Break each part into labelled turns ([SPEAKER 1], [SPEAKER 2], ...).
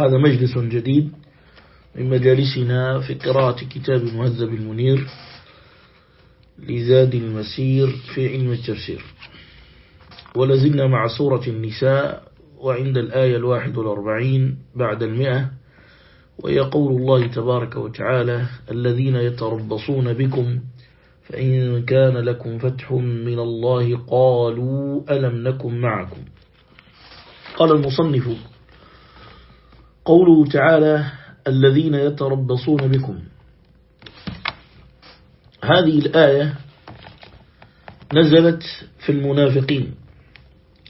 [SPEAKER 1] هذا مجلس جديد من مجالسنا في قراءة كتاب مهذب المنير لزاد المسير في علم التفسير. ولزلنا مع سورة النساء وعند الآية الواحد والأربعين بعد المئة ويقول الله تبارك وتعالى الذين يتربصون بكم فإن كان لكم فتح من الله قالوا ألم نكن معكم؟ قال المصنف قوله تعالى الذين يتربصون بكم. هذه الآية نزلت في المنافقين.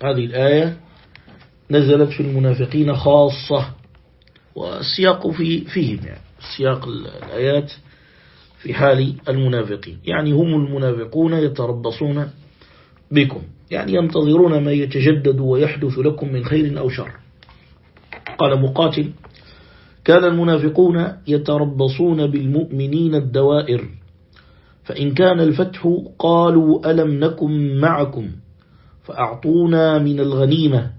[SPEAKER 1] هذه الآية نزلت في المنافقين خاصة والسياق في فيهم يعني سياق الآيات في حال المنافقين. يعني هم المنافقون يتربصون بكم. يعني ينتظرون ما يتجدد ويحدث لكم من خير أو شر. قال مقاتل. كان المنافقون يتربصون بالمؤمنين الدوائر. فإن كان الفتح قالوا ألم نكن معكم؟ فأعطونا من الغنيمة.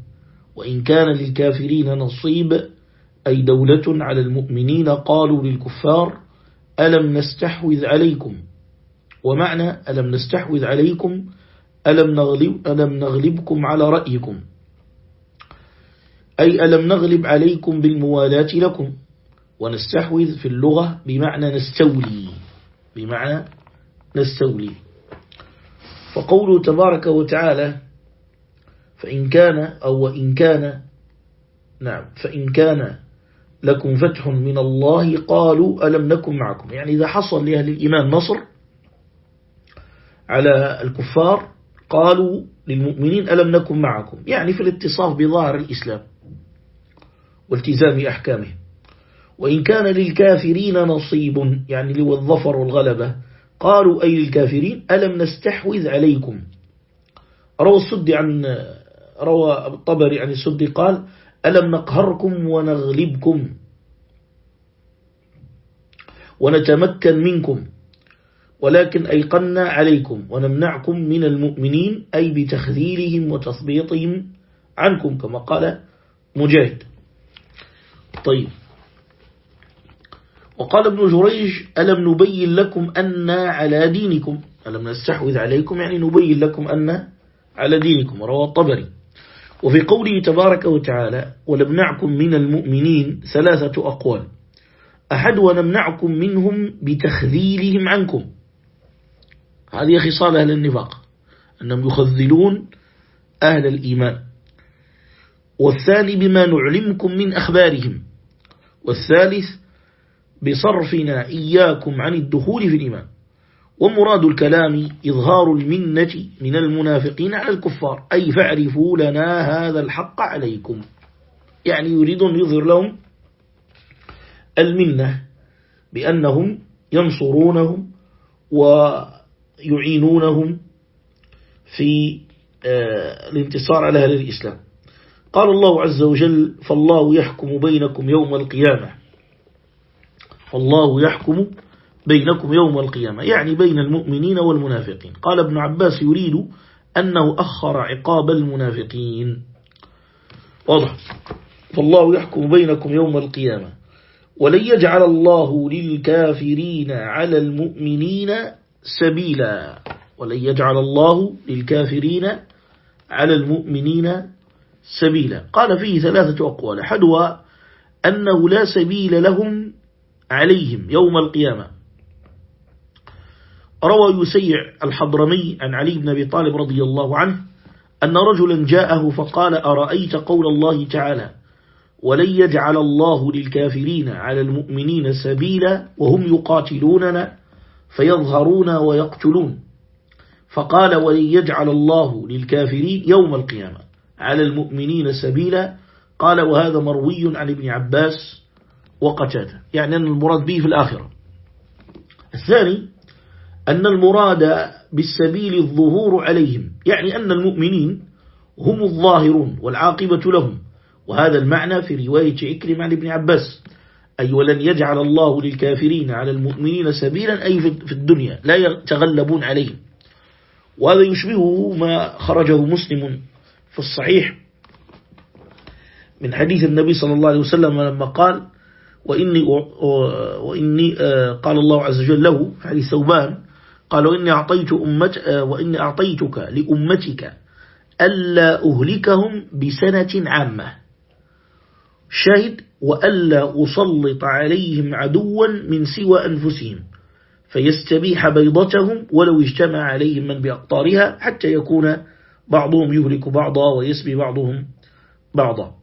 [SPEAKER 1] وإن كان للكافرين نصيب أي دولة على المؤمنين قالوا للكفار ألم نستحوذ عليكم؟ ومعنى ألم نستحوذ عليكم؟ ألم, نغلب ألم نغلبكم على رأيكم؟ أي ألم نغلب عليكم بالموالاة لكم ونستحوذ في اللغة بمعنى نستولي بمعنى نستولي. فقوله تبارك وتعالى فإن كان أو وإن كان نعم فإن كان لكم فتح من الله قالوا ألم نكن معكم. يعني إذا حصل لأهل الإيمان نصر على الكفار قالوا للمؤمنين ألم نكن معكم. يعني في الاتصاف بظاهر الإسلام. والتزام أحكامه وإن كان للكافرين نصيب يعني لو الظفر والغلبة قالوا أي للكافرين؟ ألم نستحوذ عليكم؟ روى السد عن روى الطبري عن السد قال ألم نقهركم ونغلبكم؟ ونتمكن منكم ولكن أيقنا عليكم ونمنعكم من المؤمنين أي بتخذيلهم وتثبيطهم عنكم كما قال مجاهد. طيب. وقال ابن جريج ألم نبين لكم أن على دينكم؟ ألم نستحوذ عليكم؟ يعني نبين لكم أن على دينكم روى الطبري. وفي قوله تبارك وتعالى ونمنعكم من المؤمنين ثلاثة أقوال. أحد ونمنعكم منهم بتخذيلهم عنكم. هذه خصال أهل النفاق أنهم يخذلون أهل الإيمان. والثاني بما نعلمكم من أخبارهم. والثالث بصرفنا إياكم عن الدخول في الإيمان. ومراد الكلام إظهار المنة من المنافقين على الكفار. أي فاعرفوا لنا هذا الحق عليكم. يعني يريدون يظهر لهم المنة بأنهم ينصرونهم ويعينونهم في الانتصار على أهل الإسلام. قال الله عز وجل فالله يحكم بينكم يوم القيامة. فالله يحكم بينكم يوم القيامة يعني بين المؤمنين والمنافقين. قال ابن عباس يريد أنه أخر عقاب المنافقين. واضح. فالله يحكم بينكم يوم القيامة. ولن يجعل الله للكافرين على المؤمنين سبيلا. ولن يجعل الله للكافرين على المؤمنين سبيلا. قال فيه ثلاثة أقوال. حدوى أنه لا سبيل لهم عليهم يوم القيامة. روى يسيع الحضرمي عن علي بن أبي طالب رضي الله عنه أن رجلا جاءه فقال أرأيت قول الله تعالى ولن يجعل الله للكافرين على المؤمنين سبيلا وهم يقاتلوننا فيظهرون ويقتلون. فقال ولن يجعل الله للكافرين يوم القيامة. على المؤمنين سبيلا. قال وهذا مروي عن ابن عباس وقتاده. يعني أن المراد به في الآخرة. الثاني أن المراد بالسبيل الظهور عليهم. يعني أن المؤمنين هم الظاهرون والعاقبة لهم. وهذا المعنى في رواية إكرم عن ابن عباس. أي ولن يجعل الله للكافرين على المؤمنين سبيلا. أي في الدنيا. لا يتغلبون عليهم. وهذا يشبهه ما خرجه مسلم في الصحيح. من حديث النبي صلى الله عليه وسلم لما قال وإني, وإني قال الله عز وجل له حديث ثوبان قال وإني, أعطيت أمت وإني أعطيتك لأمتك ألا أهلكهم بسنة عامة. شاهد وألا أسلط عليهم عدوا من سوى أنفسهم فيستبيح بيضتهم ولو اجتمع عليهم من بأقطارها حتى يكون بعضهم يهلك بعضا ويسبي بعضهم بعضا.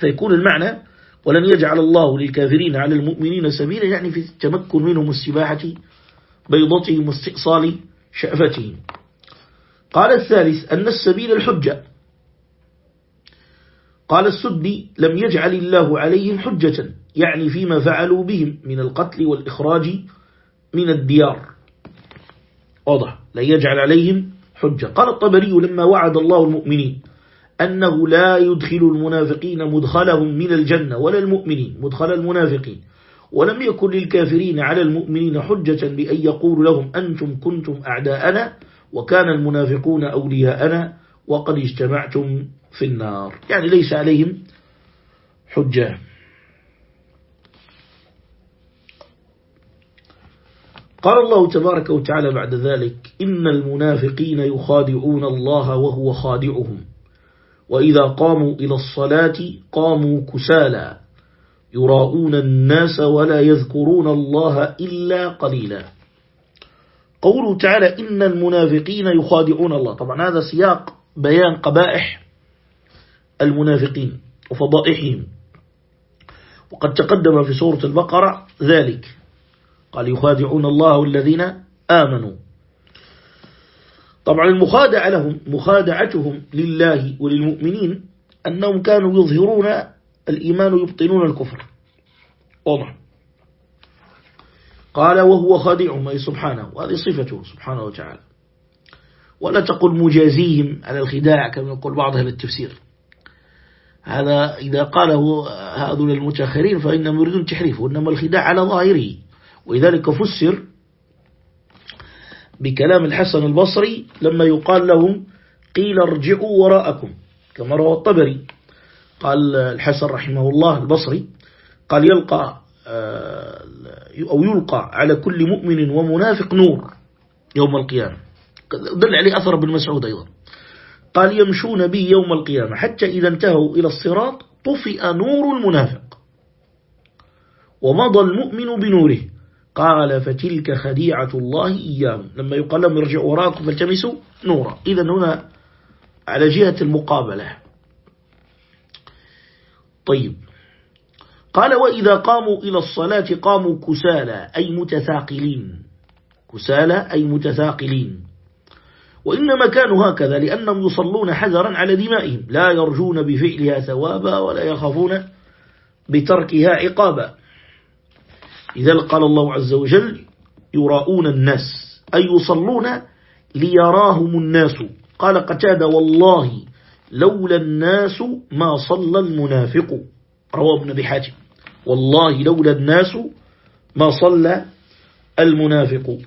[SPEAKER 1] فيكون المعنى ولن يجعل الله للكافرين على المؤمنين سبيلا يعني في التمكن منهم السباحة بيضتهم واستئصال شأفتهم. قال الثالث أن السبيل الحجة. قال السدي لم يجعل الله عليهم حجة يعني فيما فعلوا بهم من القتل والإخراج من الديار. واضح. لا يجعل عليهم حجة. قال الطبري لما وعد الله المؤمنين أنه لا يدخل المنافقين مدخلهم من الجنة ولا المؤمنين مدخل المنافقين. ولم يكن للكافرين على المؤمنين حجة بأن يقول لهم أنتم كنتم أعداءنا وكان المنافقون أولياءنا وقد اجتمعتم في النار. يعني ليس عليهم حجة. قال الله تبارك وتعالى بعد ذلك إن المنافقين يخادعون الله وهو خادعهم. وإذا قاموا إلى الصلاة قاموا كسالا يراؤون الناس ولا يذكرون الله إلا قليلا. قوله تعالى إن المنافقين يخادعون الله. طبعا هذا سياق بيان قبائح المنافقين وفضائحهم. وقد تقدم في سورة البقرة ذلك. قال يخادعون الله الذين آمنوا. طبعا المخادعة لهم مخادعتهم لله وللمؤمنين أنهم كانوا يظهرون الإيمان ويبطنون الكفر. واضح. قال وهو خادعهم أي سبحانه وهذه صفته سبحانه وتعالى. ولا تقل مجازيهم على الخداع كما يقول بعض أهل التفسير. هذا إذا قاله هذول المتأخرين فإنهم يريدون تحريفه وإنما الخداع على ظاهره. ولذلك فسر بكلام الحسن البصري لما يقال لهم قيل ارجعوا وراءكم كما روى الطبري. قال الحسن رحمه الله البصري قال يلقى آه، أو يلقى على كل مؤمن ومنافق نور يوم القيامة. دل عليه أثر بن مسعود أيضا. قال يمشون به يوم القيامة حتى إذا انتهوا إلى الصراط طفئ نور المنافق ومضى المؤمن بنوره. قال فتلك خديعة الله إياهم. لما يقال لهم ارجعوا وراءكم فالتمسوا نورا. إذا هنا على جهة المقابلة. طيب. قال وإذا قاموا إلى الصلاة قاموا كسالى أي متثاقلين. كسالى أي متثاقلين. وإنما كانوا هكذا لأنهم يصلون حذرا على دمائهم. لا يرجون بفعلها ثوابا ولا يخافون بتركها عقابا. إذا قال الله عز وجل يراؤون الناس أي يصلون ليراهم الناس. قال قتاد والله لولا الناس ما صلى المنافق. رواه ابن بحاجم والله لولا الناس ما صلى المنافق.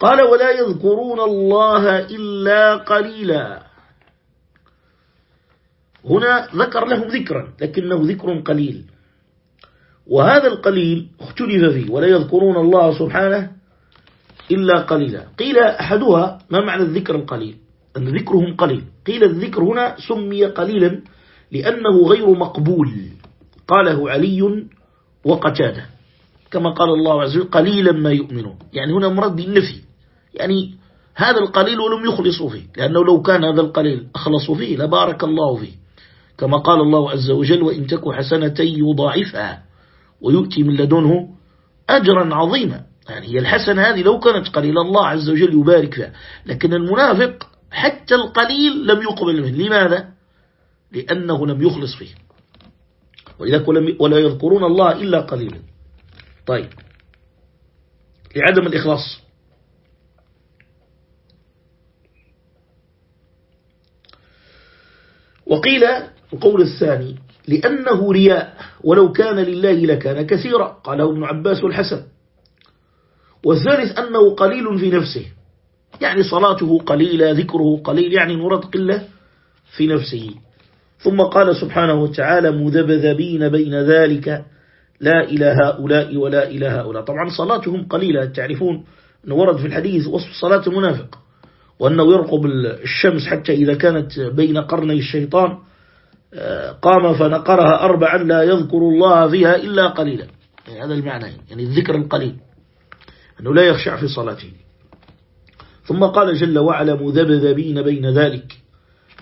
[SPEAKER 1] قال ولا يذكرون الله إلا قليلا. هنا ذكر لهم ذكرا لكنه ذكر قليل. وهذا القليل اختلف فيه ولا يذكرون الله سبحانه إلا قليلا. قيل أحدها ما معنى الذكر القليل أن ذكرهم قليل. قيل الذكر هنا سمي قليلا لأنه غير مقبول. قاله علي وقتاده. كما قال الله عز وجل قليلا ما يؤمنون. يعني هنا مراد بالنفي يعني هذا القليل ولم يخلصوا فيه. لأنه لو كان هذا القليل أخلصوا فيه لبارك الله فيه. كما قال الله عز وجل وإن تك حسنة يضاعفها. ويؤتي من لدنه أجرا عظيما. يعني هي الحسنة هذه لو كانت قليلة الله عز وجل يبارك فيها. لكن المنافق حتى القليل لم يقبل منه. لماذا؟ لأنه لم يخلص فيه. ولذلك ولا يذكرون الله إلا قليلا. طيب. لعدم الإخلاص. وقيل القول الثاني لأنه رياء. ولو كان لله لكان كثيرا. قاله ابن عباس والحسن والثالث أنه قليل في نفسه. يعني صلاته قليلة ذكره قليل يعني مراد قلة في نفسه. ثم قال سبحانه وتعالى مذبذبين بين ذلك. لا إلى هؤلاء ولا إلى هؤلاء. طبعا صلاتهم قليلة. تعرفون أنه ورد في الحديث وصف صلاة المنافق. وأنه يرقب الشمس حتى إذا كانت بين قرني الشيطان. قام فنقرها أربعا لا يذكر الله فيها إلا قليلا. يعني هذا المعنى يعني الذكر القليل أنه لا يخشع في صلاته. ثم قال جل وعلا مذبذبين بين ذلك.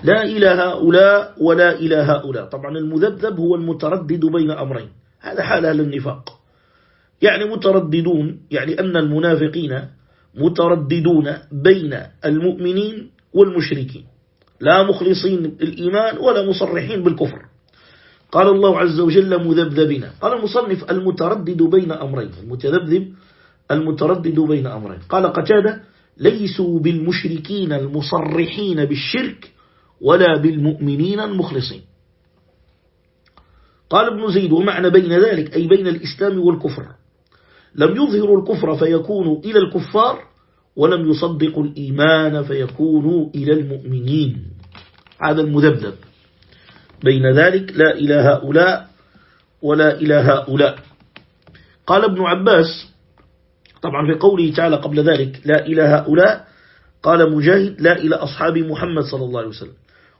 [SPEAKER 1] لا إلى هؤلاء ولا إلى هؤلاء. طبعا المذبذب هو المتردد بين أمرين. هذا حال أهل النفاق. يعني مترددون يعني أن المنافقين مترددون بين المؤمنين والمشركين. لا مخلصين الإيمان ولا مصرحين بالكفر. قال الله عز وجل مذبذبين. قال المصنف المتردد بين أمرين. المتذبذب المتردد بين أمرين. قال قتادة ليسوا بالمشركين المصرحين بالشرك ولا بالمؤمنين المخلصين. قال ابن زيد ومعنى بين ذلك أي بين الإسلام والكفر. لم يظهروا الكفر فيكونوا إلى الكفار ولم يصدقوا الإيمان فيكونوا إلى المؤمنين. هذا المذبذب. بين ذلك لا إلى هؤلاء ولا إلى هؤلاء. قال ابن عباس طبعا في قوله تعالى قبل ذلك لا إلى هؤلاء قال مجاهد لا إلى أصحاب محمد صلى الله عليه وسلم.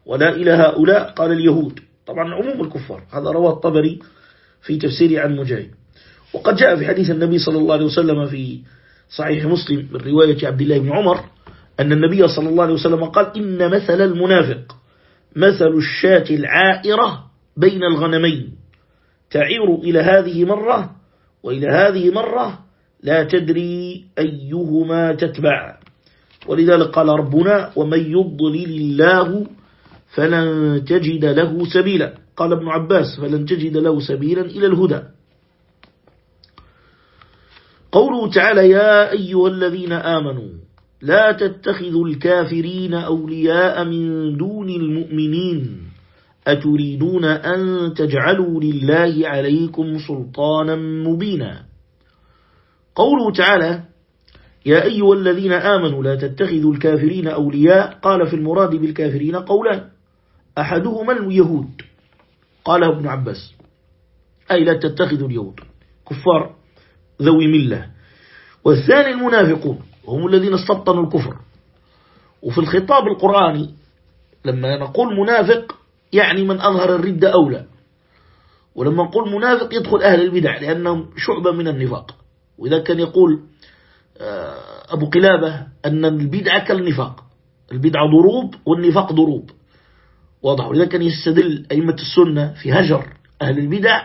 [SPEAKER 1] ولا إلى هؤلاء قال اليهود. طبعا عموم الكفار. هذا رواه الطبري في تفسير عن مجاهد. وقد جاء في حديث النبي صلى الله عليه وسلم في صحيح مسلم من رواية عبد الله بن عمر أن النبي صلى الله عليه وسلم قال إن مثل المنافق. مثل الشاة العائرة بين الغنمين. تعير إلى هذه مرة وإلى هذه مرة لا تدري أيهما تتبع. ولذلك قال ربنا ومن يضلل الله فلن تجد له سبيلا. قال ابن عباس فلن تجد له سبيلا إلى الهدى. قوله تعالى يا أيها الذين آمنوا لا تتخذوا الكافرين أولياء من دون المؤمنين. أتريدون أن تجعلوا لله عليكم سلطانا مبينا. قوله تعالى يا أيها الذين آمنوا لا تتخذوا الكافرين أولياء. قال في المراد بالكافرين قولان أحدهما اليهود. قاله ابن عباس أي لا تتخذوا اليهود. كفار ذوي ملة. والثاني المنافقون. هم الذين استبطنوا الكفر. وفي الخطاب القرآني لما نقول منافق يعني من أظهر الردة أولى. ولما نقول منافق يدخل أهل البدع لأنهم شعبة من النفاق. وإذا كان يقول آه، أبو قلابة أن البدعة كالنفاق. البدعة ضروب والنفاق ضروب. واضح. ولذلك كان يستدل أئمة السنة في هجر أهل البدع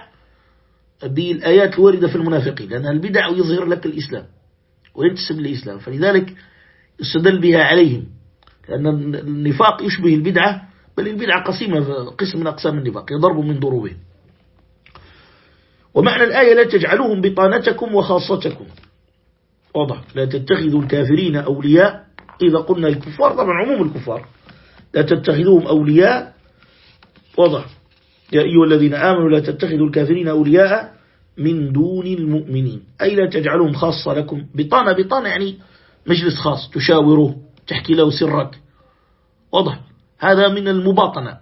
[SPEAKER 1] بالآيات الواردة في المنافقين. لأن البدع يظهر لك الإسلام. وينتسب للإسلام فلذلك يستدل بها عليهم لأن النفاق يشبه البدعة بل البدعة قسيمة قسم من أقسام النفاق يضرب من ضروبه ومعنى الآية لا تجعلوهم بطانتكم وخاصتكم. واضح. لا تتخذوا الكافرين أولياء إذا قلنا الكفار طبعا عموم الكفار. لا تتخذوهم أولياء. واضح. يا أيها الذين آمنوا لا تتخذوا الكافرين أولياء من دون المؤمنين. أي لا تجعلهم خاصة لكم. بطانة بطانة يعني مجلس خاص تشاوره تحكي له سرك. واضح؟ هذا من المباطنة.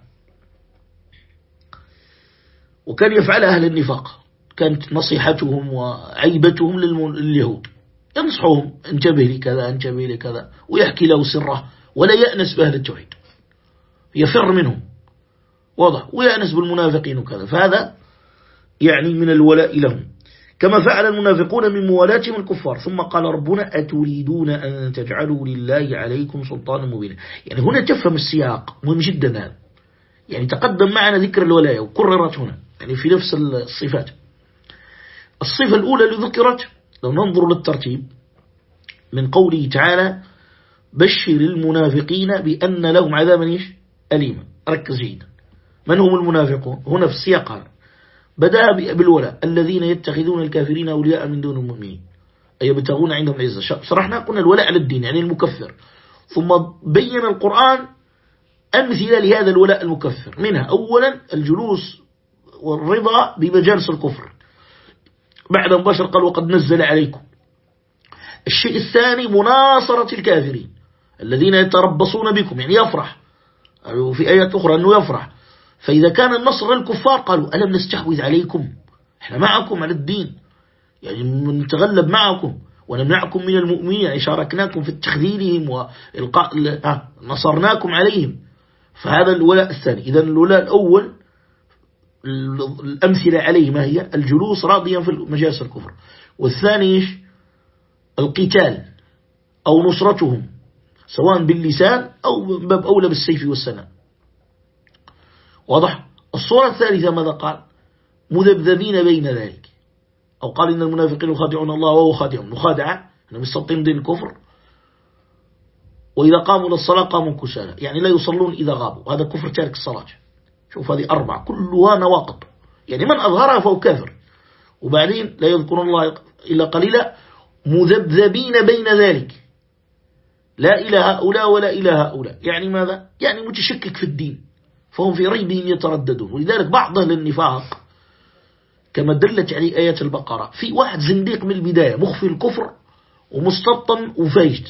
[SPEAKER 1] وكان يفعل أهل النفاق. كانت نصيحتهم وعيبتهم لليهود. ينصحهم انتبه لكذا انتبه لكذا ويحكي له سره. ولا يأنس بأهل التوحيد. يفر منهم. واضح؟ ويأنس بالمنافقين وكذا. فهذا يعني من الولاء لهم. كما فعل المنافقون من موالاتهم الكفار. ثم قال ربنا أتريدون أن تجعلوا لله عليكم سلطانا مبينا. يعني هنا تفهم السياق. مهم جدا هذا. يعني تقدم معنا ذكر الولاية وكررت هنا. يعني في نفس الصفات. الصفة الأولى اللي ذكرت لو ننظر للترتيب من قوله تعالى بشر المنافقين بأن لهم عذابا إيش؟ أليما. ركز جيدا. من هم المنافقون؟ هنا في السياق هذا. بدأ بالولاء الذين يتخذون الكافرين أولياء من دون المؤمنين. أي يبتغون عندهم العزة شرحنا قلنا الولاء على الدين يعني المكفر. ثم بين القرآن أمثلة لهذا الولاء المكفر. منها أولا الجلوس والرضا بمجالس الكفر. بعد مباشر قال وقد نزل عليكم. الشيء الثاني مناصرة الكافرين. الذين يتربصون بكم يعني يفرح. في آيات أخرى أنه يفرح. فإذا كان النصر للكفار قالوا ألم نستحوذ عليكم؟ إحنا معكم على الدين. يعني نتغلب معكم ونمنعكم من المؤمنين. يعني شاركناكم في تخذيلهم وإلقاء نصرناكم عليهم. فهذا الولاء الثاني. إذا الولاء الأول الأمثلة عليه ما هي؟ الجلوس راضيا في مجالس الكفر. والثاني القتال أو نصرتهم سواء باللسان أو باب أولى بالسيف والسنة. واضح؟ الصورة الثالثة ماذا قال؟ مذبذبين بين ذلك. أو قال إن المنافقين يخادعون الله وهو خادعهم. مخادعة؟ أنهم يستطيعون دين الكفر. وإذا قاموا للصلاة قاموا كسالى. يعني لا يصلون إذا غابوا. هذا كفر تارك الصلاة. شوف هذه أربعة. كلها نواقض. يعني من أظهرها فهو كافر. وبعدين لا يذكر الله إلا قليلا. مذبذبين بين ذلك. لا إلى هؤلاء ولا إلى هؤلاء. يعني ماذا؟ يعني متشكك في الدين. فهم في ريبهم يترددون. ولذلك بعض أهل النفاق كما دلت عليه آيات البقرة. في واحد زنديق من البداية مخفي الكفر ومستطن وفاجد.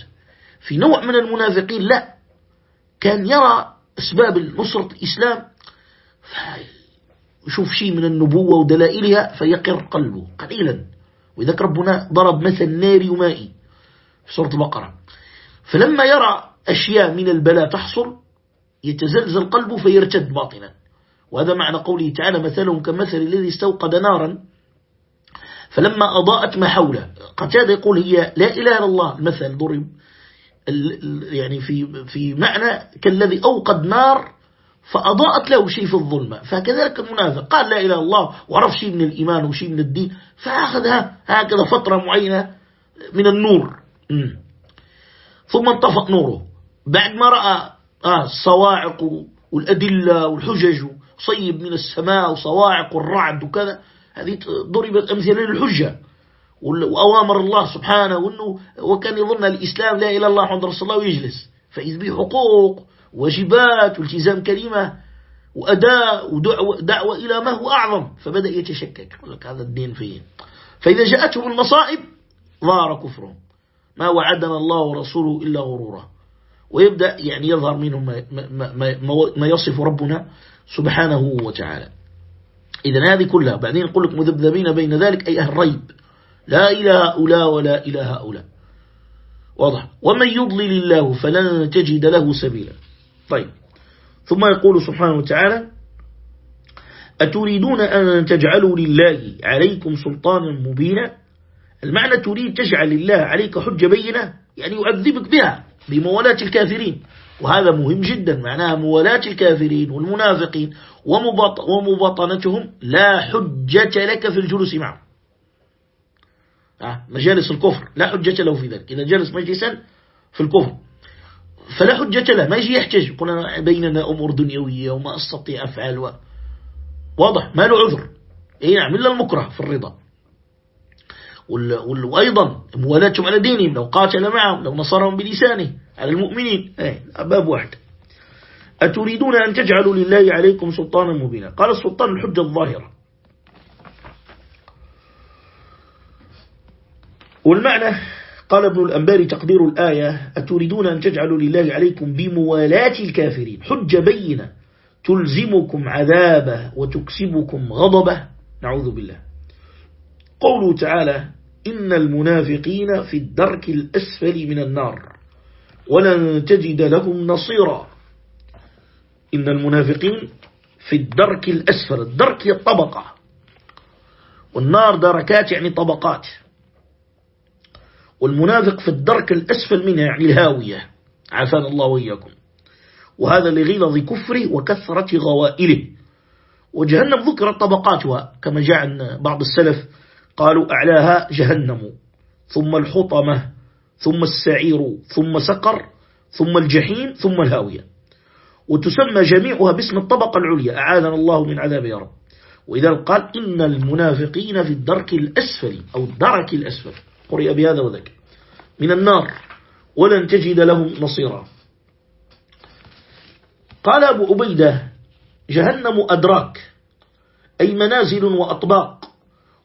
[SPEAKER 1] في نوع من المنافقين لا. كان يرى أسباب نصرة الإسلام. يشوف شيء من النبوة ودلائلها؟ فيقر قلبه قليلا. وإذا ربنا ضرب مثل ناري ومائي في سورة البقرة. فلما يرى أشياء من البلاء تحصل يتزلزل قلبه فيرتد باطنا. وهذا معنى قوله تعالى مثلهم كمثل الذي استوقد نارا فلما أضاءت ما حوله. قتاد يقول هي لا إله إلا الله. المثل ضرب يعني في في معنى كالذي أوقد نار فأضاءت له شيء في الظلمة. فكذلك المنافق قال لا إله إلا الله وعرف شيء من الإيمان وشيء من الدين. فأخذها هكذا فترة معينة من النور. ثم انطفأ نوره. بعد ما رأى آه الصواعق والأدلة والحجج صيب من السماء وصواعق والرعد وكذا. هذه ضربت أمثلة للحجة. وأوامر الله سبحانه وأنه وكان يظن الإسلام لا إله إلا الله محمد رسول الله ويجلس. فإذ به حقوق واجبات والتزام كلمة وأداء ودعوة دعوة إلى ما هو أعظم. فبدأ يتشكك. يقول لك هذا الدين فيه فإذا جاءتهم المصائب ظهر كفرهم. ما وعدنا الله ورسوله إلا غرورا. ويبدأ يعني يظهر منهم ما, ما, ما, يصف ربنا سبحانه وتعالى. إذا هذه كلها بعدين يقول لك مذبذبين بين ذلك أي أهل ريب. لا إله هؤلاء ولا إله هؤلاء واضح. ومن يضلل الله فلن تجد له سبيلا. طيب. ثم يقول سبحانه وتعالى أتريدون أن تجعلوا لله عليكم سلطانا مبينا؟ المعنى تريد تجعل الله عليك حجة بينة يعني يعذبك بها. بموالاة الكافرين. وهذا مهم جدا معناها موالاة الكافرين والمنافقين ومباطنتهم لا حجة لك في الجلوس معهم. مجالس الكفر لا حجة له في ذلك. إذا جلس مجلسا في الكفر فلا حجة له ما يجي يحتج. يقول بيننا أمور دنيوية وما أستطيع أفعل و... واضح ما له عذر. إيه نعم إلا المكره في الرضا. وأيضا موالاتهم على دينهم لو قاتل معهم لو نصرهم بلسانه على المؤمنين. إيه باب واحد. أتريدون أن تجعلوا لله عليكم سلطانا مبينا؟ قال السلطان الحجة الظاهرة. والمعنى قال ابن الأنباري تقدير الآية أتريدون أن تجعلوا لله عليكم بموالاة الكافرين. حجة بينة. تلزمكم عذابه وتكسبكم غضبه. نعوذ بالله. قوله تعالى إن المنافقين في الدرك الأسفل من النار ولن تجد لهم نصيرا. إن المنافقين في الدرك الأسفل الدرك هي الطبقة. والنار دركات يعني طبقات. والمنافق في الدرك الأسفل منها يعني الهاوية. عافانا الله وإياكم. وهذا لغلظ كفره وكثرة غوائله. وجهنم ذكرت طبقاتها كما جاء عن بعض السلف قالوا أعلاها جهنم ثم الحطمة ثم السعير ثم سقر ثم الجحيم ثم الهاوية. وتسمى جميعها باسم الطبقة العليا أعاذنا الله من عذاب يا رب. وإذا قال إن المنافقين في الدرك الأسفل أو الدرك الأسفل قرئ بهذا وذاك. من النار ولن تجد لهم نصيرا. قال أبو عبيدة جهنم أدراك أي منازل وأطباق.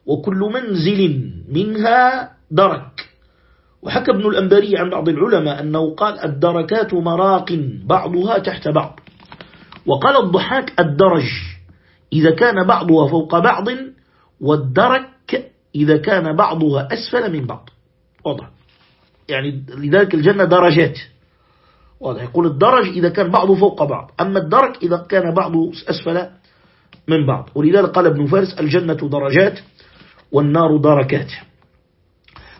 [SPEAKER 1] وكل منزل منها درك. وحكى ابن الأنباري عن بعض العلماء أنه قال الدركات مراق بعضها تحت بعض. وقال الضحاك الدرج إذا كان بعضها فوق بعض والدرك إذا كان بعضها أسفل من بعض. واضح. يعني لذلك الجنة درجات. واضح. يقول الدرج إذا كان بعضه فوق بعض أما الدرك إذا كان بعضه أسفل من بعض. ولذلك قال ابن فارس الجنة درجات. والنار دركات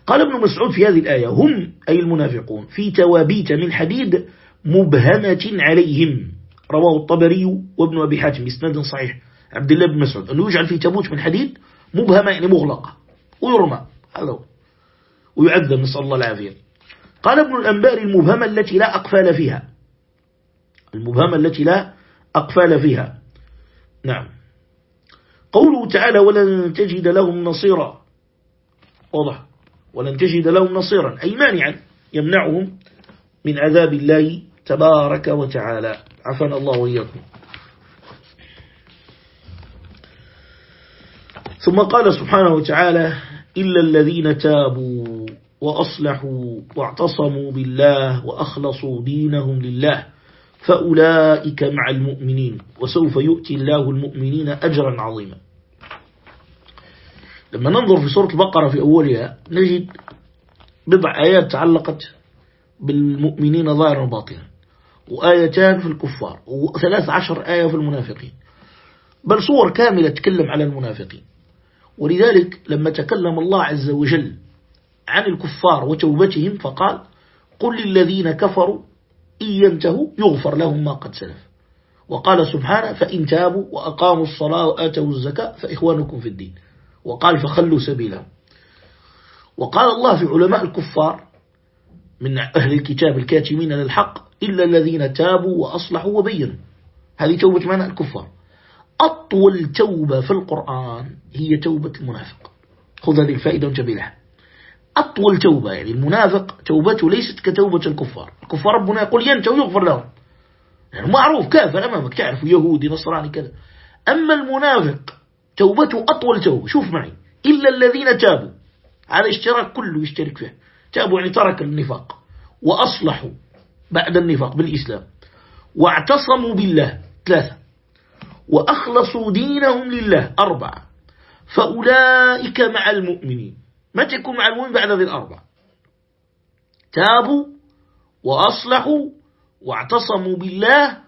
[SPEAKER 1] قال ابن مسعود في هذه الآية هم أي المنافقون في توابيت من حديد مبهمة عليهم. رواه الطبري وابن أبي حاتم إسناد صحيح. عبد الله بن مسعود أنه يجعل في تابوت من حديد مبهمة يعني مغلقة ويرمى. هذا هو. ويعذب نسأل الله العافية. قال ابن الأنبار المبهمة التي لا أقفال فيها. المبهمة التي لا أقفال فيها. نعم. قوله تعالى ولن تجد لهم نصيرا واضح. ولن تجد لهم نصيرا أي مانعا يمنعهم من عذاب الله تبارك وتعالى. عفنا الله وإياكم. ثم قال سبحانه وتعالى إلا الذين تابوا وأصلحوا واعتصموا بالله وأخلصوا دينهم لله فأولئك مع المؤمنين وسوف يؤتي الله المؤمنين أجرا عظيما. لما ننظر في سورة البقرة في أولها نجد بضع آيات تعلقت بالمؤمنين ظاهرا وباطنا وآيتان في الكفار وثلاث عشر آية في المنافقين. بل صور كاملة تكلم على المنافقين. ولذلك لما تكلم الله عز وجل عن الكفار وتوبتهم فقال قل للذين كفروا إن ينتهوا يغفر لهم ما قد سلف. وقال سبحانه فإن تابوا وأقاموا الصلاة وآتوا الزكاة فإخوانكم في الدين. وقال فخلوا سبيلهم. وقال الله في علماء الكفار من أهل الكتاب الكاتمين للحق إلا الذين تابوا وأصلحوا وبينوا. هذه توبة معنى الكفار. أطول توبة في القرآن هي توبة المنافق. خذ هذه الفائدة وانتبه لها. أطول توبة يعني المنافق توبته ليست كتوبة الكفار. الكفار ربنا يقول ينتهي ويغفر لهم. يعني معروف كافر أمامك تعرف يهودي نصراني كذا. أما المنافق توبته أطول توبة. شوف معي. إلا الذين تابوا. على اشتراك كله يشترك فيه تابوا يعني ترك النفاق. وأصلحوا بعد النفاق بالإسلام. واعتصموا بالله. ثلاثة. وأخلصوا دينهم لله. أربعة. فأولئك مع المؤمنين. ما تكون مع المؤمن بعد هذه الأربعة. تابوا وأصلحوا واعتصموا بالله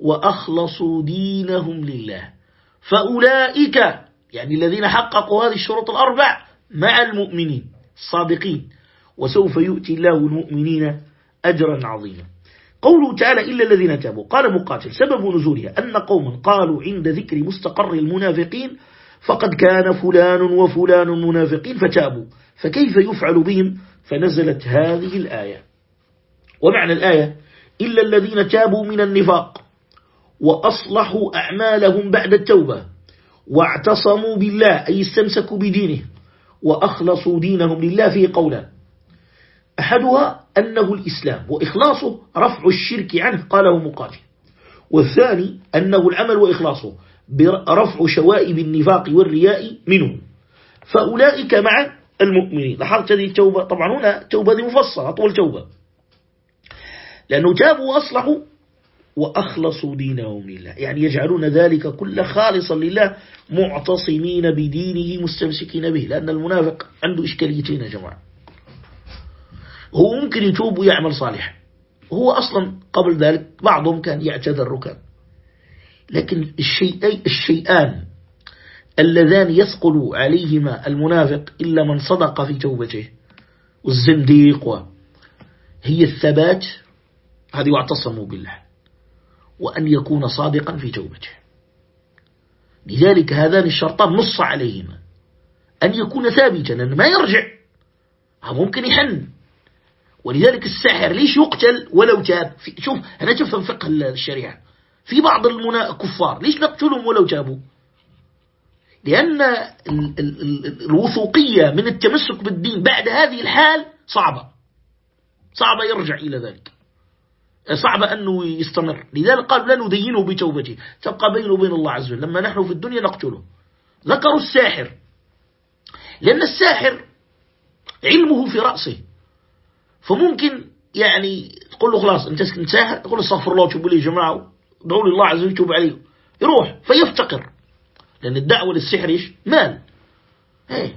[SPEAKER 1] وأخلصوا دينهم لله. فأولئك يعني الذين حققوا هذه الشروط الأربع مع المؤمنين الصادقين وسوف يؤتي الله المؤمنين أجرا عظيما. قوله تعالى إلا الذين تابوا قال مقاتل سبب نزولها أن قوما قالوا عند ذكر مستقر المنافقين فقد كان فلان وفلان منافقين فتابوا. فكيف يفعل بهم؟ فنزلت هذه الآية. ومعنى الآية؟ إلا الذين تابوا من النفاق وأصلحوا أعمالهم بعد التوبة واعتصموا بالله أي استمسكوا بدينه وأخلصوا دينهم لله في قولا. أحدها أنه الإسلام وإخلاصه رفع الشرك عنه قاله مقاتل. والثاني أنه العمل وإخلاصه. برفع شوائب النفاق والرياء منه فأولئك مع المؤمنين. لاحظت هذه التوبة؟ طبعا هنا توبة دي مفصلة أطول توبة. لأنه تابوا وأصلحوا وأخلصوا دينهم لله. يعني يجعلون ذلك كل خالصا لله معتصمين بدينه مستمسكين به. لأن المنافق عنده إشكاليتين يا جماعة. هو ممكن يتوب ويعمل صالح هو أصلا قبل ذلك بعضهم كان يعتذر ركب لكن الشيئي الشيئان اللذان يثقل عليهما المنافق إلا من صدق في توبته. والزنديق هي الثبات هذه واعتصموا بالله. وأن يكون صادقا في توبته. لذلك هذان الشرطان نص عليهما. أن يكون ثابتا أنه ما يرجع. ممكن يحن. ولذلك الساحر ليش يقتل ولو تاب؟ شوف أنا تفهم فقه الشريعة. في بعض الكفار ليش نقتلهم ولو تابوا لأن الوثوقية من التمسك بالدين بعد هذه الحال صعبة. صعبة يرجع إلى ذلك. صعب أنه يستمر. لذلك قال لا ندينه بتوبته. تبقى بينه وبين الله عز وجل. لما نحن في الدنيا نقتله. ذكروا الساحر. لأن الساحر علمه في رأسه. فممكن يعني تقول له خلاص أنت ساحر؟ تقول استغفر الله وتوبوا لي جماعة. ادعوا لي الله عز وجل يتوب عليه يروح فيفتقر. لأن الدعوة للسحر إيش؟ مال. إيه.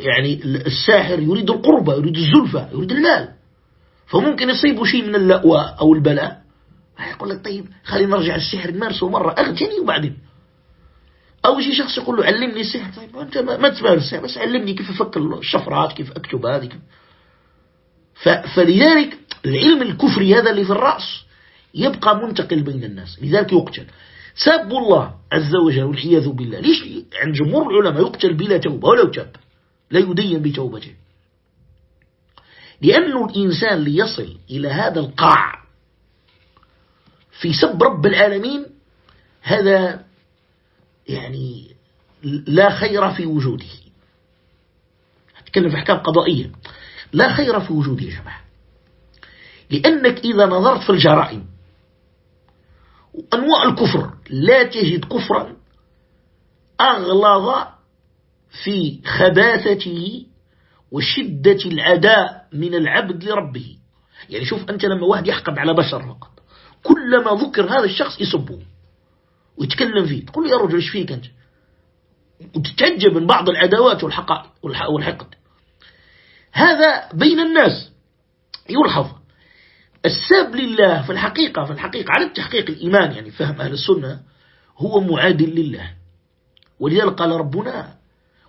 [SPEAKER 1] يعني الساحر يريد القربة يريد الزلفة يريد المال. فممكن يصيبه شيء من اللأواء أو البلاء. يقول لك طيب خلينا نرجع السحر نمارسه مرة أغجني وبعدين. أو شيء شخص يقول له علمني السحر. طيب أنت ما تمارس السحر بس علمني كيف أفك الشفرات كيف أكتب هذه فلذلك العلم الكفري هذا اللي في الرأس يبقى منتقل بين الناس لذلك يقتل. سب الله عز وجل والعياذ بالله. ليش عند جمهور العلماء يقتل بلا توبة ولو تاب؟ لا يدين بتوبته. لأن الإنسان ليصل إلى هذا القاع في سب رب العالمين هذا يعني لا خير في وجوده. أتكلم في أحكام قضائية. لا خير في وجوده يا جماعة. لأنك إذا نظرت في الجرائم أنواع الكفر لا تجد كفرا أغلظ في خباثته وشدة العداء من العبد لربه. يعني شوف أنت لما واحد يحقد على بشر فقط كلما ذكر هذا الشخص يسبه ويتكلم فيه تقول يا رجل إيش فيك أنت؟ وتتعجب من بعض العداوات والحقائق والحقد. هذا بين الناس يلحظ. الساب لله في الحقيقة في الحقيقة على التحقيق الإيمان يعني فهم أهل السنة هو معادل لله. ولذلك قال ربنا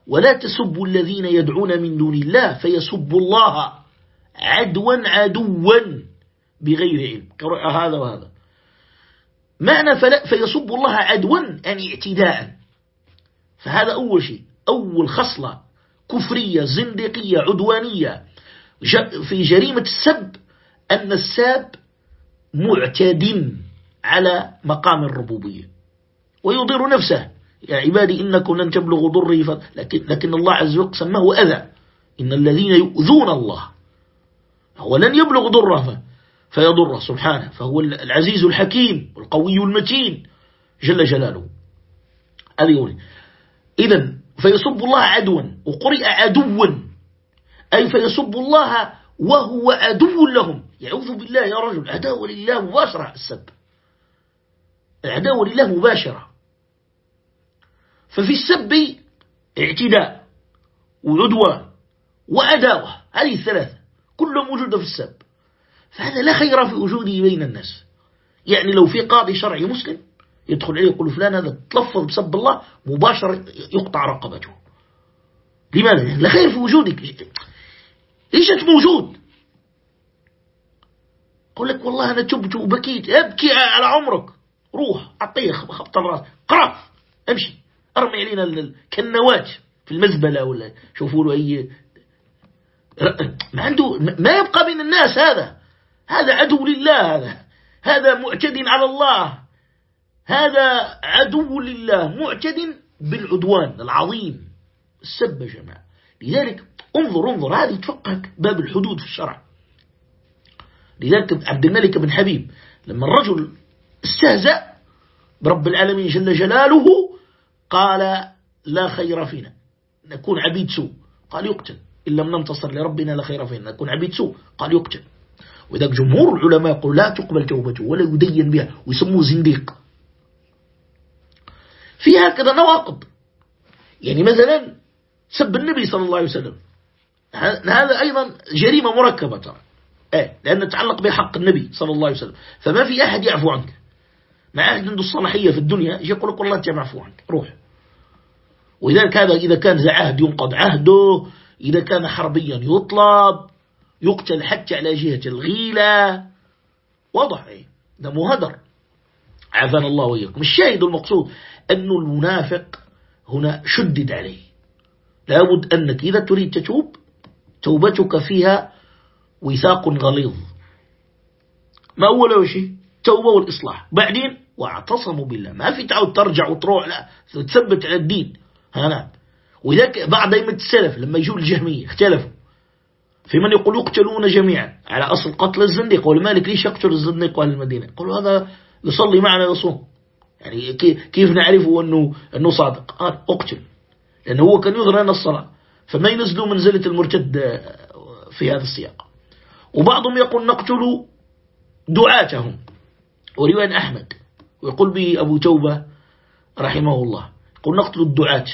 [SPEAKER 1] ولا تسبوا الذين يدعون من دون الله فيسبوا الله عدوا عدوا بغير علم. هذا وهذا. معنى فيسب الله عدوا يعني اعتداء. فهذا أول شيء. أول خصلة كفرية زندقية عدوانية في جريمة السب أن الساب معتد على مقام الربوبية ويضر نفسه. يا عبادي إنكم لن تبلغوا ضري. لكن, لكن الله عز وجل سماه أذى. إن الذين يؤذون الله هو لن يبلغ ضره فيضر سبحانه. فهو العزيز الحكيم والقوي المتين جل جلاله. هذا يقول إذا فيسب الله عدوا وقرئ عدوا. أي فيسب الله وهو عدو لهم. يعوذ بالله يا رجل عداوة لله مباشرة السب. العداوة لله مباشرة. ففي السب اعتداء وعدوان وعداوة هذه الثلاثة كلها موجودة في السب. فهذا لا خير في وجوده بين الناس. يعني لو في قاضي شرعي مسلم يدخل عليه يقول فلان هذا تلفظ بسب الله مباشرة يقطع رقبته. لماذا؟ لا خير في وجودك. أنت موجود؟ يقول لك والله أنا تبت وبكيت أبكي على عمرك. روح أعطيه خبط الراس. قرأ امشي. أرمي علينا الكنوات في المزبلة ولا شوفوا له أي ما عنده ما يبقى بين الناس هذا. هذا عدو لله هذا. هذا معتد على الله. هذا عدو لله معتد بالعدوان العظيم. السب يا جماعة. لذلك انظر انظر هذه تفقهك باب الحدود في الشرع. لذلك عبد الملك بن حبيب لما الرجل استهزأ برب العالمين جل جلاله قال لا خير فينا نكون عبيد سوء. قال يقتل إن لم ننتصر لربنا لا خير فينا نكون عبيد سوء. قال يقتل. وإذا جمهور العلماء يقول لا تقبل توبته ولا يدين بها ويسموه زنديق. في هكذا نواقض. يعني مثلا سب النبي صلى الله عليه وسلم. هذا أيضا جريمة مركبة ترى. إيه لأن تتعلق بحق النبي صلى الله عليه وسلم. فما في أحد يعفو عنك. ما عاد عنده الصلاحية في الدنيا يقول لك والله أنت معفو عنك. روح. ولذلك هذا إذا كان ذا عهد ينقض عهده إذا كان حربيا يطلب يقتل حتى على جهة الغيلة. واضح إيه؟ ده مهدر عافانا الله وإياكم. الشاهد المقصود أن المنافق هنا شدد عليه. لابد أنك إذا تريد تتوب توبتك فيها وثاق غليظ. ما أول شيء؟ توبة والإصلاح. بعدين واعتصموا بالله. ما في تعود ترجع وتروح لا. تثبت على الدين. هنا. وذاك بعد أئمة السلف لما يجوا الجهمية اختلفوا. في من يقول يقتلون جميعا. على أصل قتل الزنديق. والمالك ليش يقتل الزنديق أهل المدينة؟ يقولوا هذا يصلي معنا يصوم يعني كيف نعرفه أنه, أنه صادق؟ قال اقتل. لأنه هو كان يظهر أن الصلاة. فما ينزلوا منزلة المرتد في هذا السياق. وبعضهم يقول نقتل دعاتهم. ورواية أحمد ويقول به أبو توبة رحمه الله يقول نقتل الدعاة.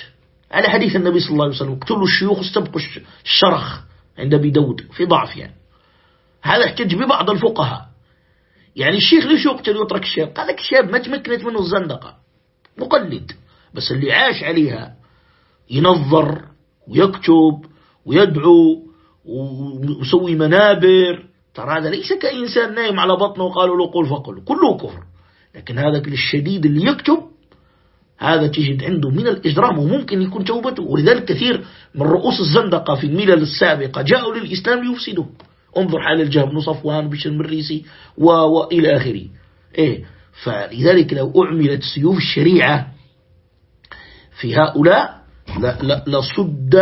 [SPEAKER 1] على حديث النبي صلى الله عليه وسلم اقتلوا الشيوخ استبقوا الشرخ عند أبي داود في ضعف يعني. هذا احتج ببعض الفقهاء. يعني الشيخ ليش يقتل ويترك الشاب هذاك الشاب ما تمكنت منه الزندقة. مقلد. بس اللي عاش عليها ينظر ويكتب ويدعو ويسوي منابر. ترى هذا ليس كإنسان نايم على بطنه وقالوا له قل فقل. كله كفر. لكن هذا الشديد اللي يكتب هذا تجد عنده من الإجرام وممكن يكون توبته. ولذلك كثير من رؤوس الزندقة في الملل السابقة جاءوا للإسلام ليفسدوا انظر حال الجهم بن صفوان بشر المريسي وإلى آخره. إيه. فلذلك لو أعملت سيوف الشريعة في هؤلاء لصد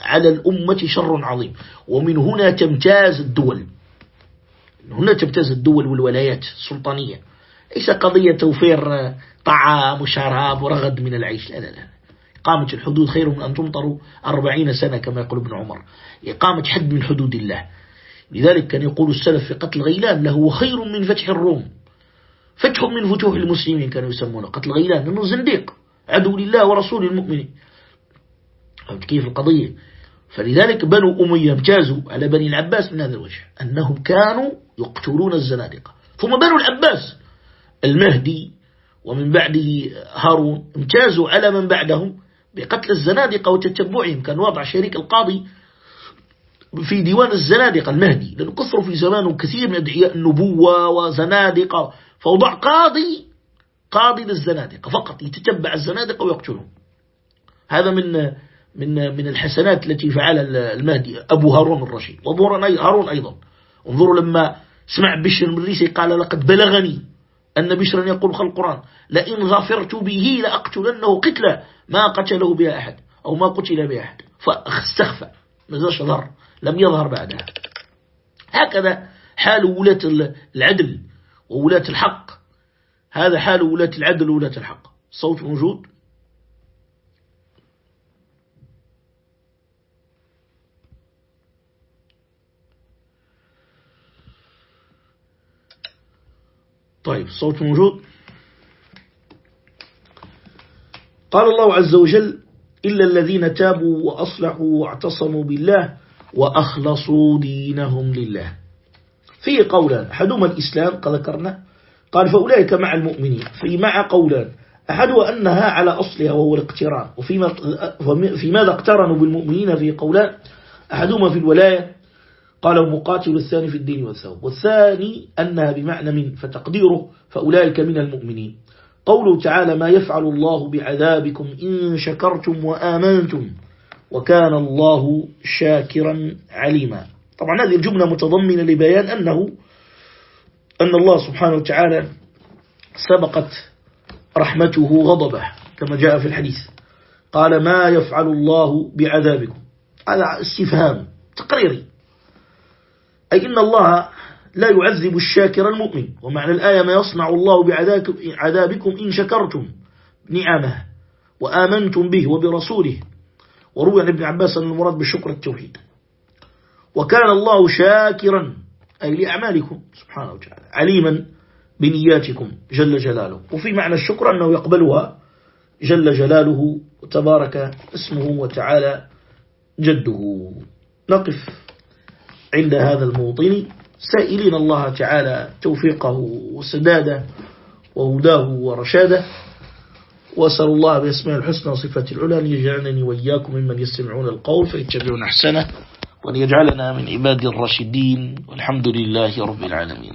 [SPEAKER 1] على الأمة شر عظيم. ومن هنا تمتاز الدول. هنا تمتاز الدول والولايات السلطانية. ليس قضية توفير طعام وشراب ورغد من العيش. لا لا لا. إقامة الحدود خير من أن تمطروا أربعين سنة كما يقول ابن عمر. إقامة حد من حدود الله. لذلك كان يقول السلف في قتل غيلان له خير من فتح الروم. فتح من فتوح المسلمين كانوا يسمونه. قتل غيلان لأنه زنديق. عدو لله ورسول المؤمنين. كيف القضية؟ فلذلك بنو أمية امتازوا على بني العباس من هذا الوجه أنهم كانوا يقتلون الزنادقة. ثم بنو العباس المهدي ومن بعده هارون امتازوا على من بعدهم بقتل الزنادقة وتتبعهم كان وضع شريك القاضي في ديوان الزنادقة المهدي لأنه كثروا في زمانه كثير من أدعياء النبوة وزنادقة فوضع قاضي قاضي للزنادقة فقط يتتبع الزنادقة ويقتلهم. هذا من من من الحسنات التي فعلها المهدي أبو هارون الرشيد وأبو هارون أيضا. انظروا لما سمع بشر المريسي قال لقد بلغني أن بشرا يقول خلق القرآن. لئن غفرت به لأقتلنه قتلة ما قتله بها أحد أو ما قتل بها أحد. فاستخفى ما زالش ظهر لم يظهر بعدها. هكذا حال ولاة العدل وولاة الحق. هذا حال ولاة العدل وولاة الحق. الصوت موجود؟ طيب الصوت موجود. قال الله عز وجل إلا الذين تابوا وأصلحوا واعتصموا بالله وأخلصوا دينهم لله. فيه قولان أحدهما الإسلام قد ذكرنا قال فأولئك مع المؤمنين. في مع قولان أحدها أنها على أصلها وهو الاقتران. وفيما في ماذا اقترنوا بالمؤمنين في قولان أحدهما في الولاية قال مقاتل الثاني في الدين والثوب والثاني أنها بمعنى من فتقديره فأولئك من المؤمنين. قوله تعالى ما يفعل الله بعذابكم إن شكرتم وآمنتم وكان الله شاكرا عليما. طبعا هذه الجملة متضمنة لبيان أنه أن الله سبحانه وتعالى سبقت رحمته غضبه كما جاء في الحديث. قال ما يفعل الله بعذابكم. هذا استفهام تقريري. أي إن الله لا يعذب الشاكر المؤمن. ومعنى الآية ما يصنع الله بعذابكم إن شكرتم نعمه وآمنتم به وبرسوله. وروي عن ابن عباس أن المراد بالشكر التوحيد. وكان الله شاكرا أي لأعمالكم سبحانه وتعالى عليما بنياتكم جل جلاله. وفي معنى الشكر أنه يقبلها جل جلاله وتبارك اسمه وتعالى جده. نقف. عند هذا الموطن سائلين الله تعالى توفيقه وسداده وهداه ورشاده. وأسأل الله بأسماء الحسنى وصفات العلى أن يجعلني وإياكم ممن يستمعون القول فيتبعون أحسنه وأن يجعلنا من عباد الراشدين والحمد لله رب العالمين.